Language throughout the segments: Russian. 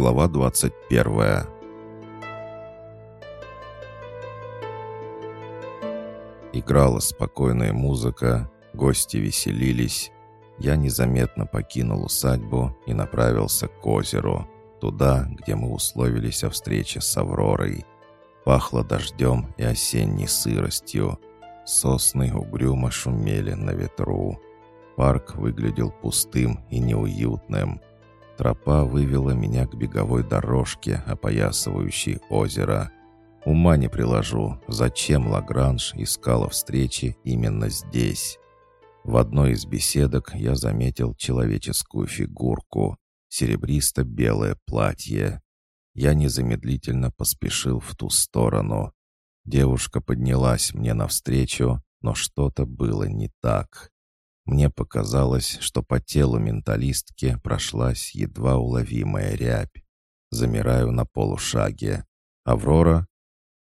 Глава 21 Играла спокойная музыка, гости веселились. Я незаметно покинул усадьбу и направился к озеру, туда, где мы условились о встрече с Авророй. Пахло дождем и осенней сыростью. Сосны угрюмо шумели на ветру. Парк выглядел пустым и неуютным. Тропа вывела меня к беговой дорожке, опоясывающей озеро. Ума не приложу, зачем Лагранж искала встречи именно здесь. В одной из беседок я заметил человеческую фигурку, серебристо-белое платье. Я незамедлительно поспешил в ту сторону. Девушка поднялась мне навстречу, но что-то было не так. Мне показалось, что по телу менталистки прошлась едва уловимая рябь. Замираю на полушаге. «Аврора?»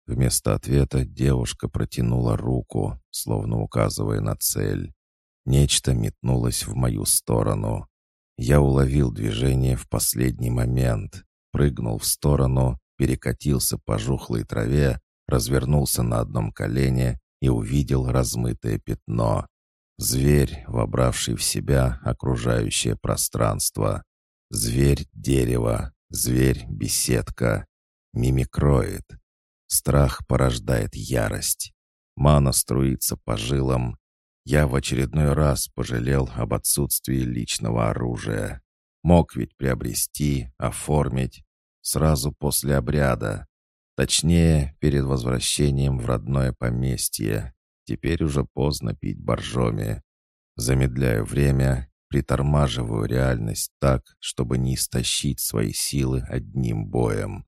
Вместо ответа девушка протянула руку, словно указывая на цель. Нечто метнулось в мою сторону. Я уловил движение в последний момент, прыгнул в сторону, перекатился по жухлой траве, развернулся на одном колене и увидел размытое пятно. Зверь, вобравший в себя окружающее пространство. Зверь дерева, зверь беседка, мимикроид. Страх порождает ярость. Мана струится по жилам. Я в очередной раз пожалел об отсутствии личного оружия. Мог ведь приобрести, оформить сразу после обряда. Точнее, перед возвращением в родное поместье. Теперь уже поздно пить боржоми. Замедляю время, притормаживаю реальность так, чтобы не истощить свои силы одним боем.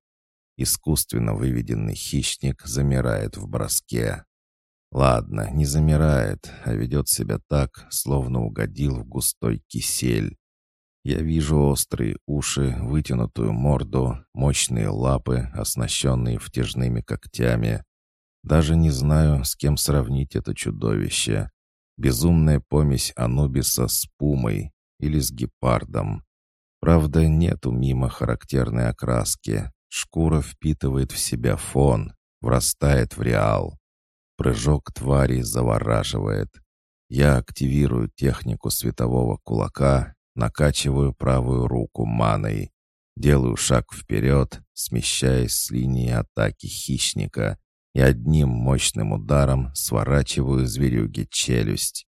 Искусственно выведенный хищник замирает в броске. Ладно, не замирает, а ведет себя так, словно угодил в густой кисель. Я вижу острые уши, вытянутую морду, мощные лапы, оснащенные втяжными когтями, даже не знаю, с кем сравнить это чудовище. Безумная помесь Анубиса с пумой или с гепардом. Правда, нету мимо характерной окраски. Шкура впитывает в себя фон, врастает в реал. Прыжок твари завораживает. Я активирую технику светового кулака, накачиваю правую руку маной. Делаю шаг вперед, смещаясь с линии атаки хищника и одним мощным ударом сворачиваю зверюге челюсть.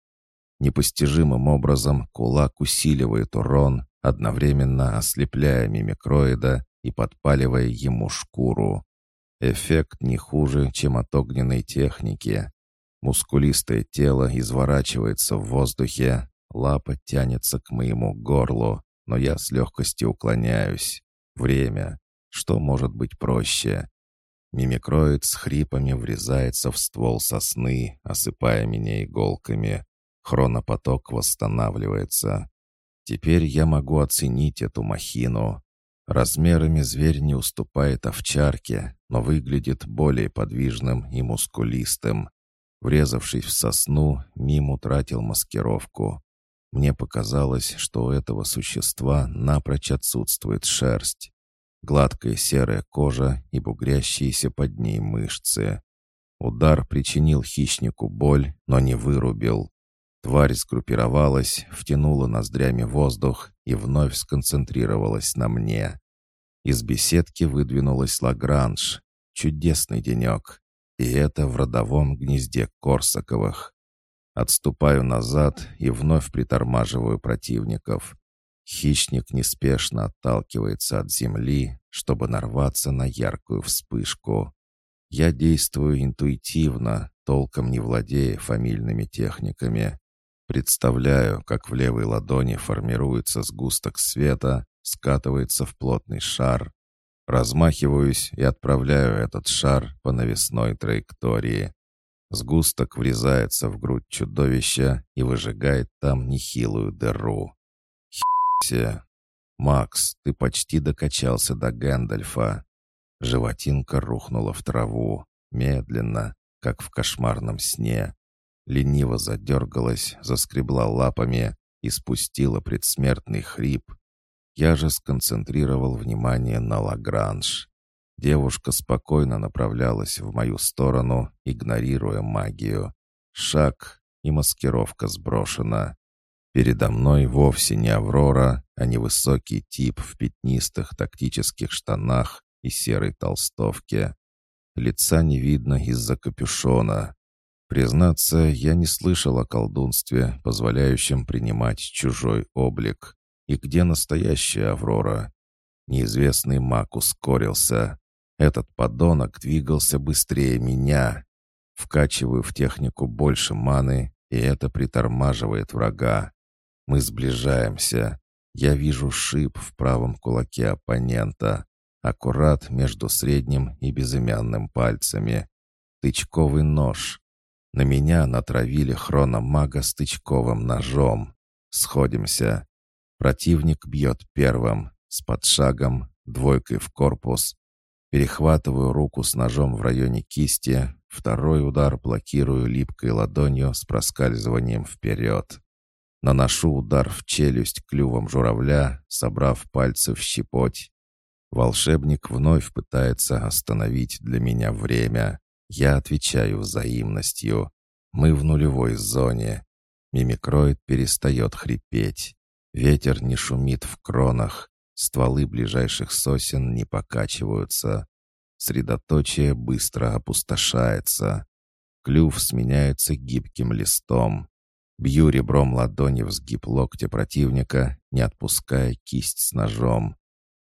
Непостижимым образом кулак усиливает урон, одновременно ослепляя мимикроида и подпаливая ему шкуру. Эффект не хуже, чем от огненной техники. Мускулистое тело изворачивается в воздухе, лапа тянется к моему горлу, но я с легкостью уклоняюсь. Время. Что может быть проще? Мимикроид с хрипами врезается в ствол сосны, осыпая меня иголками. Хронопоток восстанавливается. Теперь я могу оценить эту махину. Размерами зверь не уступает овчарке, но выглядит более подвижным и мускулистым. Врезавшись в сосну, Мим утратил маскировку. Мне показалось, что у этого существа напрочь отсутствует шерсть гладкая серая кожа и бугрящиеся под ней мышцы. Удар причинил хищнику боль, но не вырубил. Тварь сгруппировалась, втянула ноздрями воздух и вновь сконцентрировалась на мне. Из беседки выдвинулась Лагранж. Чудесный денек. И это в родовом гнезде Корсаковых. Отступаю назад и вновь притормаживаю противников. Хищник неспешно отталкивается от земли, чтобы нарваться на яркую вспышку. Я действую интуитивно, толком не владея фамильными техниками. Представляю, как в левой ладони формируется сгусток света, скатывается в плотный шар. Размахиваюсь и отправляю этот шар по навесной траектории. Сгусток врезается в грудь чудовища и выжигает там нехилую дыру. «Макс, ты почти докачался до Гэндальфа». Животинка рухнула в траву, медленно, как в кошмарном сне. Лениво задергалась, заскребла лапами и спустила предсмертный хрип. Я же сконцентрировал внимание на Лагранж. Девушка спокойно направлялась в мою сторону, игнорируя магию. Шаг, и маскировка сброшена. Передо мной вовсе не Аврора, а невысокий тип в пятнистых тактических штанах и серой толстовке. Лица не видно из-за капюшона. Признаться, я не слышал о колдунстве, позволяющем принимать чужой облик. И где настоящая Аврора? Неизвестный маг ускорился. Этот подонок двигался быстрее меня. Вкачиваю в технику больше маны, и это притормаживает врага. Мы сближаемся. Я вижу шип в правом кулаке оппонента, аккурат между средним и безымянным пальцами. Тычковый нож. На меня натравили хрономага с тычковым ножом. Сходимся. Противник бьет первым, с подшагом, двойкой в корпус. Перехватываю руку с ножом в районе кисти, второй удар блокирую липкой ладонью с проскальзыванием вперед. Наношу удар в челюсть клювом журавля, собрав пальцы в щепоть. Волшебник вновь пытается остановить для меня время. Я отвечаю взаимностью. Мы в нулевой зоне. Мимикроид перестает хрипеть. Ветер не шумит в кронах. Стволы ближайших сосен не покачиваются. Средоточие быстро опустошается. Клюв сменяется гибким листом. Бью ребром ладони в сгиб локтя противника, не отпуская кисть с ножом.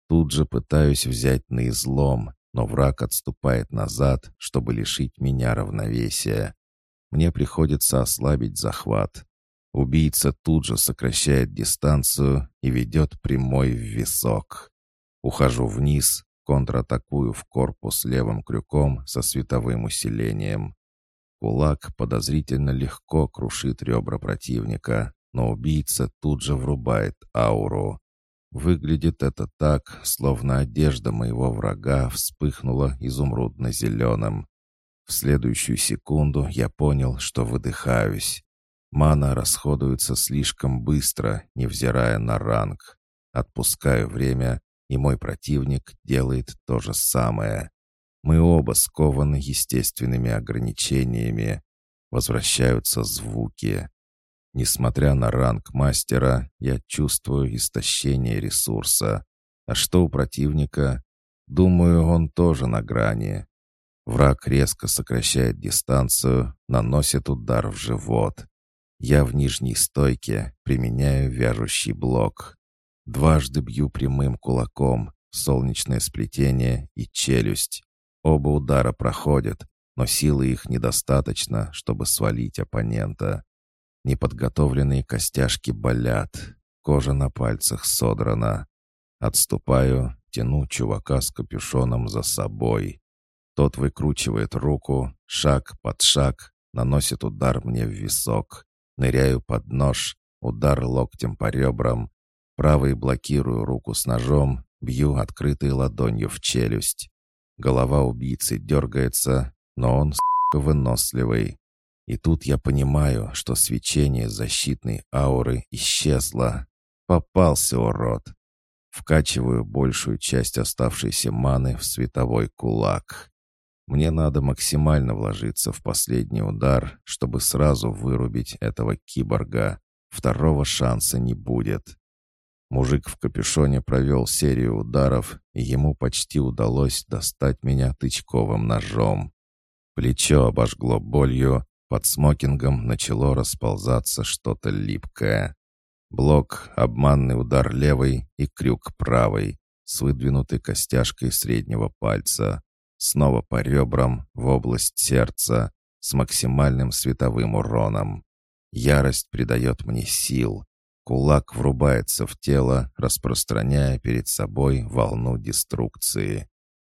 Тут же пытаюсь взять на излом, но враг отступает назад, чтобы лишить меня равновесия. Мне приходится ослабить захват. Убийца тут же сокращает дистанцию и ведет прямой в висок. Ухожу вниз, контратакую в корпус левым крюком со световым усилением. Кулак подозрительно легко крушит ребра противника, но убийца тут же врубает ауру. Выглядит это так, словно одежда моего врага вспыхнула изумрудно-зеленым. В следующую секунду я понял, что выдыхаюсь. Мана расходуется слишком быстро, невзирая на ранг. Отпускаю время, и мой противник делает то же самое. Мы оба скованы естественными ограничениями. Возвращаются звуки. Несмотря на ранг мастера, я чувствую истощение ресурса. А что у противника? Думаю, он тоже на грани. Враг резко сокращает дистанцию, наносит удар в живот. Я в нижней стойке применяю вяжущий блок. Дважды бью прямым кулаком, солнечное сплетение и челюсть. Оба удара проходят, но силы их недостаточно, чтобы свалить оппонента. Неподготовленные костяшки болят, кожа на пальцах содрана. Отступаю, тяну чувака с капюшоном за собой. Тот выкручивает руку, шаг под шаг, наносит удар мне в висок. Ныряю под нож, удар локтем по ребрам. Правой блокирую руку с ножом, бью открытой ладонью в челюсть. Голова убийцы дергается, но он, сука, выносливый. И тут я понимаю, что свечение защитной ауры исчезло. Попался, урод. Вкачиваю большую часть оставшейся маны в световой кулак. Мне надо максимально вложиться в последний удар, чтобы сразу вырубить этого киборга. Второго шанса не будет. Мужик в капюшоне провел серию ударов, ему почти удалось достать меня тычковым ножом. Плечо обожгло болью, под смокингом начало расползаться что-то липкое. Блок, обманный удар левой и крюк правой, с выдвинутой костяшкой среднего пальца. Снова по ребрам, в область сердца, с максимальным световым уроном. Ярость придает мне сил. Кулак врубается в тело, распространяя перед собой волну деструкции.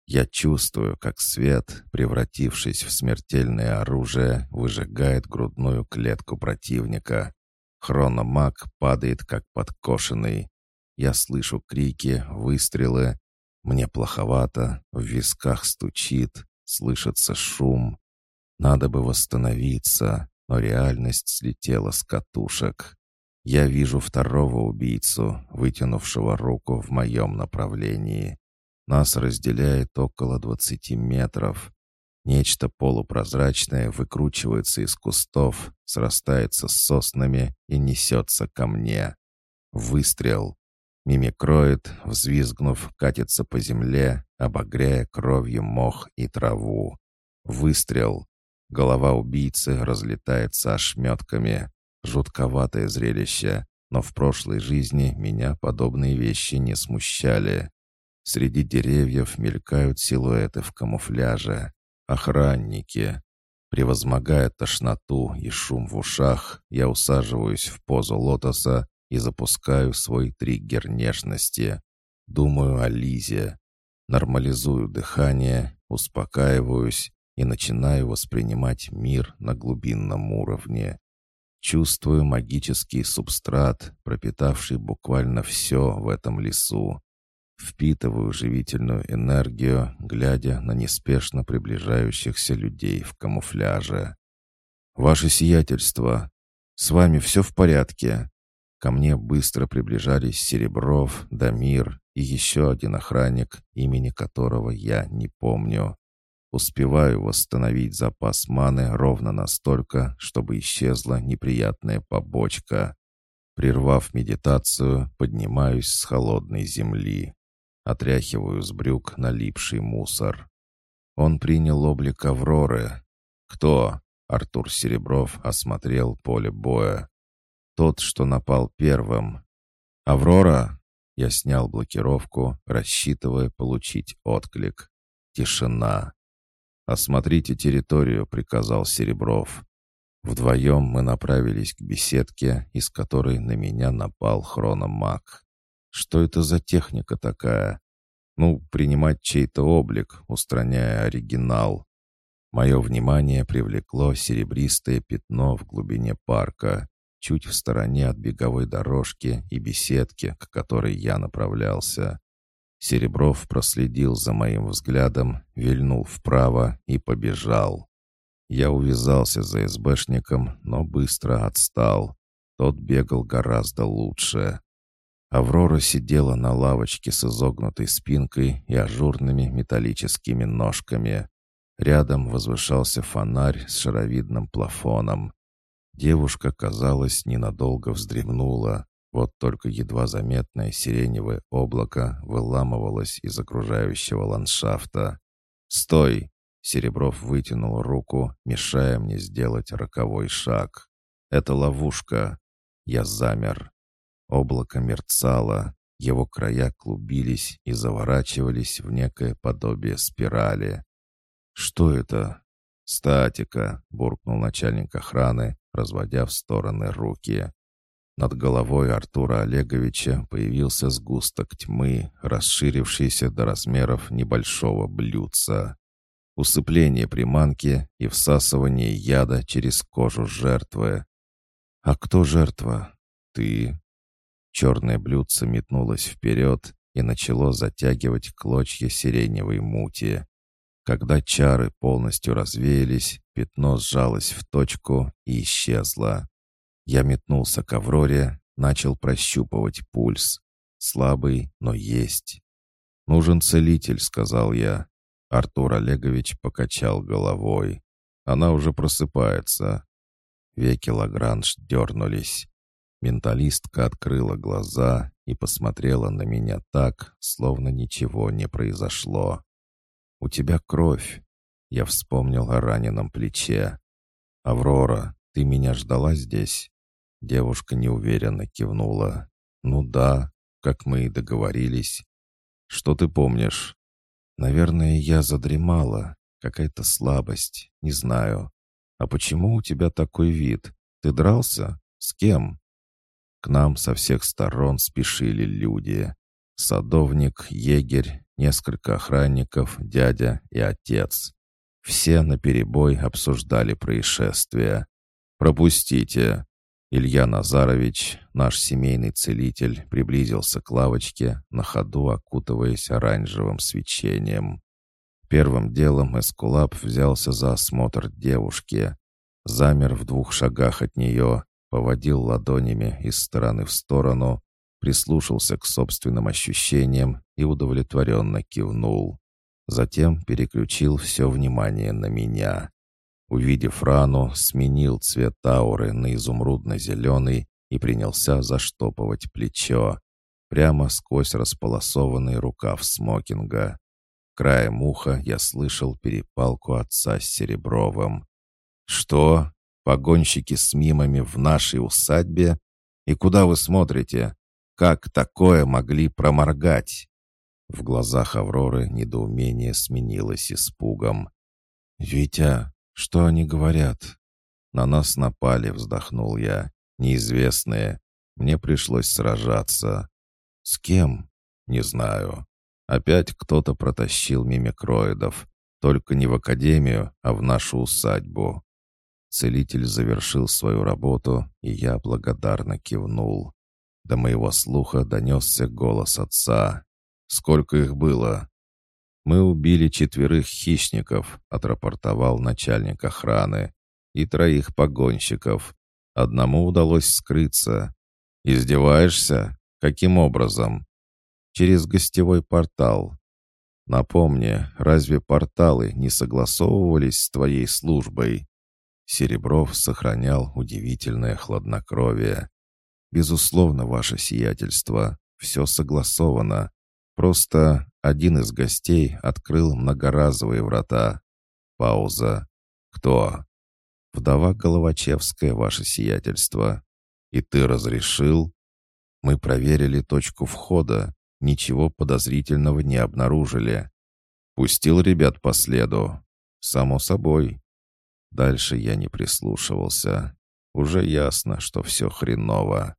Я чувствую, как свет, превратившись в смертельное оружие, выжигает грудную клетку противника. Хрономаг падает, как подкошенный. Я слышу крики, выстрелы. Мне плоховато, в висках стучит, слышится шум. Надо бы восстановиться, но реальность слетела с катушек. Я вижу второго убийцу, вытянувшего руку в моем направлении. Нас разделяет около двадцати метров. Нечто полупрозрачное выкручивается из кустов, срастается с соснами и несется ко мне. Выстрел. Мимикроид, взвизгнув, катится по земле, обогряя кровью мох и траву. Выстрел. Голова убийцы разлетается ошметками. Жутковатое зрелище, но в прошлой жизни меня подобные вещи не смущали. Среди деревьев мелькают силуэты в камуфляже. Охранники. Превозмогая тошноту и шум в ушах, я усаживаюсь в позу лотоса и запускаю свой триггер нежности. Думаю о Лизе. Нормализую дыхание, успокаиваюсь и начинаю воспринимать мир на глубинном уровне. Чувствую магический субстрат, пропитавший буквально все в этом лесу. Впитываю живительную энергию, глядя на неспешно приближающихся людей в камуфляже. «Ваше сиятельство! С вами все в порядке?» Ко мне быстро приближались Серебров, Дамир и еще один охранник, имени которого я не помню. Успеваю восстановить запас маны ровно настолько, чтобы исчезла неприятная побочка. Прервав медитацию, поднимаюсь с холодной земли. Отряхиваю с брюк налипший мусор. Он принял облик Авроры. «Кто?» — Артур Серебров осмотрел поле боя. «Тот, что напал первым». «Аврора?» Я снял блокировку, рассчитывая получить отклик. Тишина. «Осмотрите территорию», — приказал Серебров. Вдвоем мы направились к беседке, из которой на меня напал хрономаг. Что это за техника такая? Ну, принимать чей-то облик, устраняя оригинал. Мое внимание привлекло серебристое пятно в глубине парка, чуть в стороне от беговой дорожки и беседки, к которой я направлялся. Серебров проследил за моим взглядом, вильнул вправо и побежал. Я увязался за СБшником, но быстро отстал. Тот бегал гораздо лучше. Аврора сидела на лавочке с изогнутой спинкой и ажурными металлическими ножками. Рядом возвышался фонарь с шаровидным плафоном. Девушка, казалось, ненадолго вздремнула. Вот только едва заметное сиреневое облако выламывалось из окружающего ландшафта. «Стой!» — Серебров вытянул руку, мешая мне сделать роковой шаг. «Это ловушка!» Я замер. Облако мерцало, его края клубились и заворачивались в некое подобие спирали. «Что это?» «Статика», — буркнул начальник охраны, разводя в стороны руки. Над головой Артура Олеговича появился сгусток тьмы, расширившийся до размеров небольшого блюдца. Усыпление приманки и всасывание яда через кожу жертвы. «А кто жертва?» «Ты», Черное блюдце метнулось вперед и начало затягивать клочья сиреневой мути. Когда чары полностью развеялись, пятно сжалось в точку и исчезло. Я метнулся к Авроре, начал прощупывать пульс. Слабый, но есть. «Нужен целитель», — сказал я. Артур Олегович покачал головой. «Она уже просыпается». Веки Лагранж дернулись. Менталистка открыла глаза и посмотрела на меня так, словно ничего не произошло. «У тебя кровь!» Я вспомнил о раненом плече. «Аврора, ты меня ждала здесь?» Девушка неуверенно кивнула. «Ну да, как мы и договорились. Что ты помнишь?» «Наверное, я задремала. Какая-то слабость. Не знаю. А почему у тебя такой вид? Ты дрался? С кем?» К нам со всех сторон спешили люди. Садовник, егерь, несколько охранников, дядя и отец. Все наперебой обсуждали происшествие. «Пропустите!» Илья Назарович, наш семейный целитель, приблизился к лавочке, на ходу окутываясь оранжевым свечением. Первым делом Эскулап взялся за осмотр девушки. Замер в двух шагах от нее, поводил ладонями из стороны в сторону, прислушался к собственным ощущениям и удовлетворенно кивнул. Затем переключил все внимание на меня. Увидев рану, сменил цвет ауры на изумрудно-зеленый и принялся заштопывать плечо, прямо сквозь располосованный рукав смокинга. Краем уха я слышал перепалку отца с Серебровым. «Что? Погонщики с мимами в нашей усадьбе? И куда вы смотрите? Как такое могли проморгать?» В глазах Авроры недоумение сменилось испугом. «Витя, что они говорят?» «На нас напали», — вздохнул я. «Неизвестные. Мне пришлось сражаться». «С кем?» «Не знаю. Опять кто-то протащил мимикроидов. Только не в академию, а в нашу усадьбу. Целитель завершил свою работу, и я благодарно кивнул. До моего слуха донесся голос отца. «Сколько их было?» «Мы убили четверых хищников», — отрапортовал начальник охраны, «и троих погонщиков. Одному удалось скрыться. Издеваешься? Каким образом?» через гостевой портал. Напомни, разве порталы не согласовывались с твоей службой?» Серебров сохранял удивительное хладнокровие. «Безусловно, ваше сиятельство, все согласовано. Просто один из гостей открыл многоразовые врата. Пауза. Кто? Вдова Головачевская, ваше сиятельство. И ты разрешил? Мы проверили точку входа. Ничего подозрительного не обнаружили. Пустил ребят по следу. Само собой. Дальше я не прислушивался. Уже ясно, что все хреново.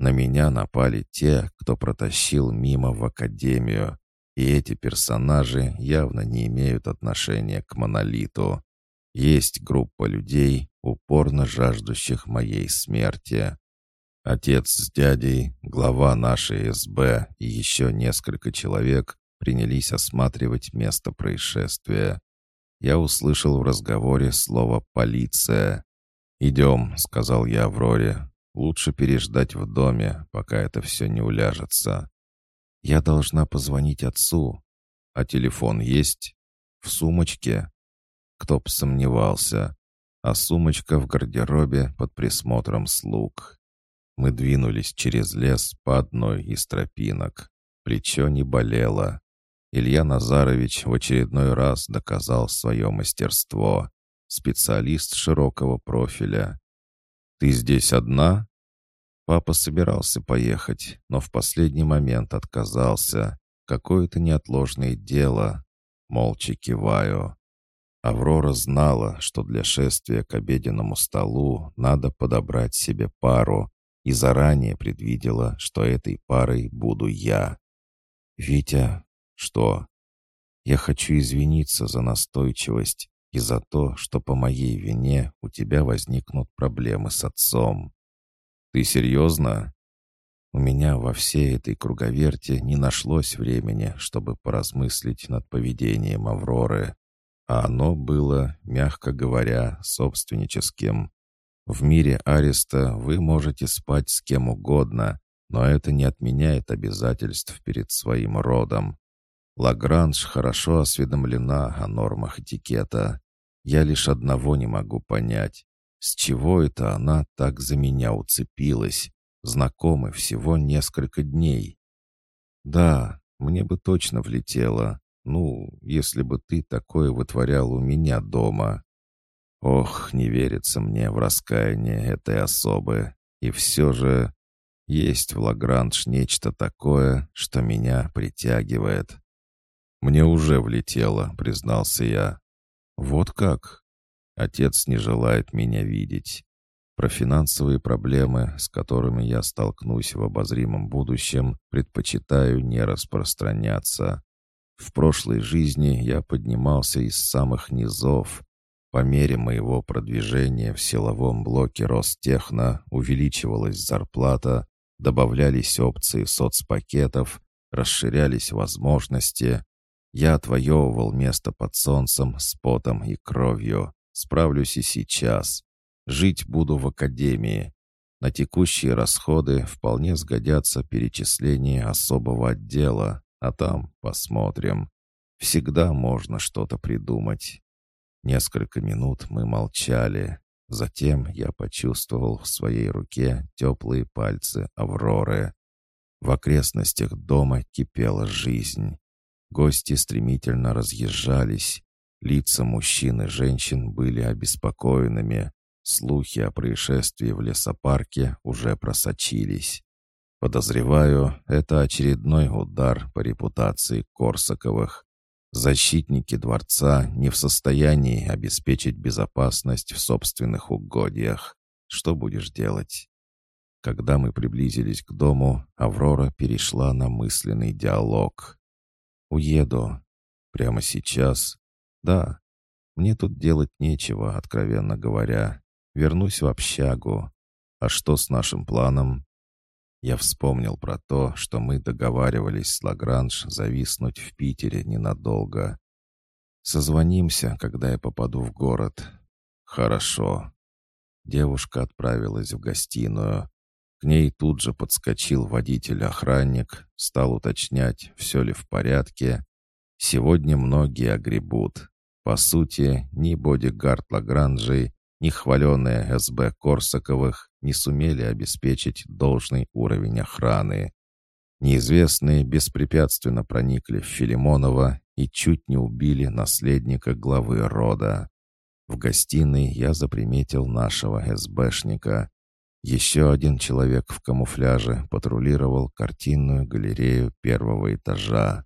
На меня напали те, кто протащил мимо в академию. И эти персонажи явно не имеют отношения к монолиту. Есть группа людей, упорно жаждущих моей смерти. Отец с дядей, глава нашей СБ и еще несколько человек принялись осматривать место происшествия. Я услышал в разговоре слово «полиция». «Идем», — сказал я Авроре. «Лучше переждать в доме, пока это все не уляжется». «Я должна позвонить отцу. А телефон есть?» «В сумочке?» Кто б сомневался. А сумочка в гардеробе под присмотром слуг. Мы двинулись через лес по одной из тропинок. Плечо не болело. Илья Назарович в очередной раз доказал свое мастерство. Специалист широкого профиля. «Ты здесь одна?» Папа собирался поехать, но в последний момент отказался. Какое-то неотложное дело. Молча киваю. Аврора знала, что для шествия к обеденному столу надо подобрать себе пару, и заранее предвидела, что этой парой буду я. «Витя, что?» «Я хочу извиниться за настойчивость и за то, что по моей вине у тебя возникнут проблемы с отцом». «Ты серьезно?» У меня во всей этой круговерте не нашлось времени, чтобы поразмыслить над поведением Авроры, а оно было, мягко говоря, собственническим. В мире ареста вы можете спать с кем угодно, но это не отменяет обязательств перед своим родом. Лагранж хорошо осведомлена о нормах этикета. Я лишь одного не могу понять. С чего это она так за меня уцепилась? Знакомы всего несколько дней. Да, мне бы точно влетело. Ну, если бы ты такое вытворял у меня дома. Ох, не верится мне в раскаяние этой особы. И все же есть в Лагранж нечто такое, что меня притягивает. «Мне уже влетело», — признался я. «Вот как?» Отец не желает меня видеть. Про финансовые проблемы, с которыми я столкнусь в обозримом будущем, предпочитаю не распространяться. В прошлой жизни я поднимался из самых низов, по мере моего продвижения в силовом блоке Ростехно увеличивалась зарплата, добавлялись опции соцпакетов, расширялись возможности. Я отвоевывал место под солнцем с потом и кровью. Справлюсь и сейчас. Жить буду в академии. На текущие расходы вполне сгодятся перечисления особого отдела, а там посмотрим. Всегда можно что-то придумать. Несколько минут мы молчали. Затем я почувствовал в своей руке теплые пальцы Авроры. В окрестностях дома кипела жизнь. Гости стремительно разъезжались. Лица мужчин и женщин были обеспокоенными. Слухи о происшествии в лесопарке уже просочились. Подозреваю, это очередной удар по репутации Корсаковых. Защитники дворца не в состоянии обеспечить безопасность в собственных угодьях. Что будешь делать? Когда мы приблизились к дому, Аврора перешла на мысленный диалог. «Уеду. Прямо сейчас. Да. Мне тут делать нечего, откровенно говоря. Вернусь в общагу. А что с нашим планом?» Я вспомнил про то, что мы договаривались с Лагранж зависнуть в Питере ненадолго. «Созвонимся, когда я попаду в город». «Хорошо». Девушка отправилась в гостиную. К ней тут же подскочил водитель-охранник, стал уточнять, все ли в порядке. Сегодня многие огребут. По сути, ни бодигард Лагранжей, ни хваленные СБ Корсаковых не сумели обеспечить должный уровень охраны. Неизвестные беспрепятственно проникли в Филимонова и чуть не убили наследника главы рода. В гостиной я заприметил нашего СБшника. Еще один человек в камуфляже патрулировал картинную галерею первого этажа.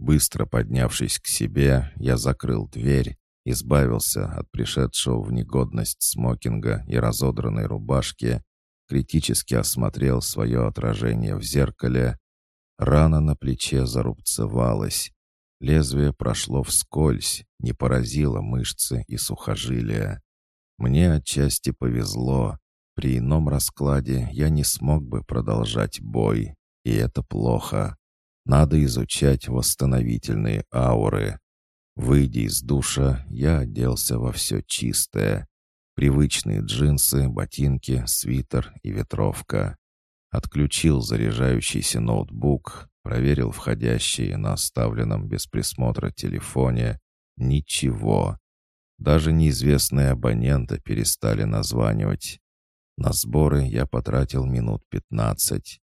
Быстро поднявшись к себе, я закрыл дверь избавился от пришедшего в негодность смокинга и разодранной рубашки, критически осмотрел свое отражение в зеркале. Рана на плече зарубцевалась. Лезвие прошло вскользь, не поразило мышцы и сухожилия. Мне отчасти повезло. При ином раскладе я не смог бы продолжать бой, и это плохо. Надо изучать восстановительные ауры. Выйдя из душа, я оделся во все чистое. Привычные джинсы, ботинки, свитер и ветровка. Отключил заряжающийся ноутбук, проверил входящие на оставленном без присмотра телефоне. Ничего. Даже неизвестные абоненты перестали названивать. На сборы я потратил минут пятнадцать.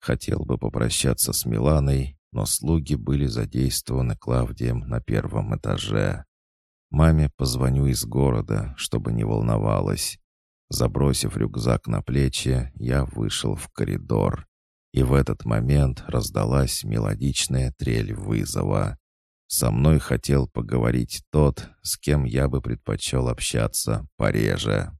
Хотел бы попрощаться с Миланой, но слуги были задействованы Клавдием на первом этаже. Маме позвоню из города, чтобы не волновалась. Забросив рюкзак на плечи, я вышел в коридор. И в этот момент раздалась мелодичная трель вызова. Со мной хотел поговорить тот, с кем я бы предпочел общаться пореже.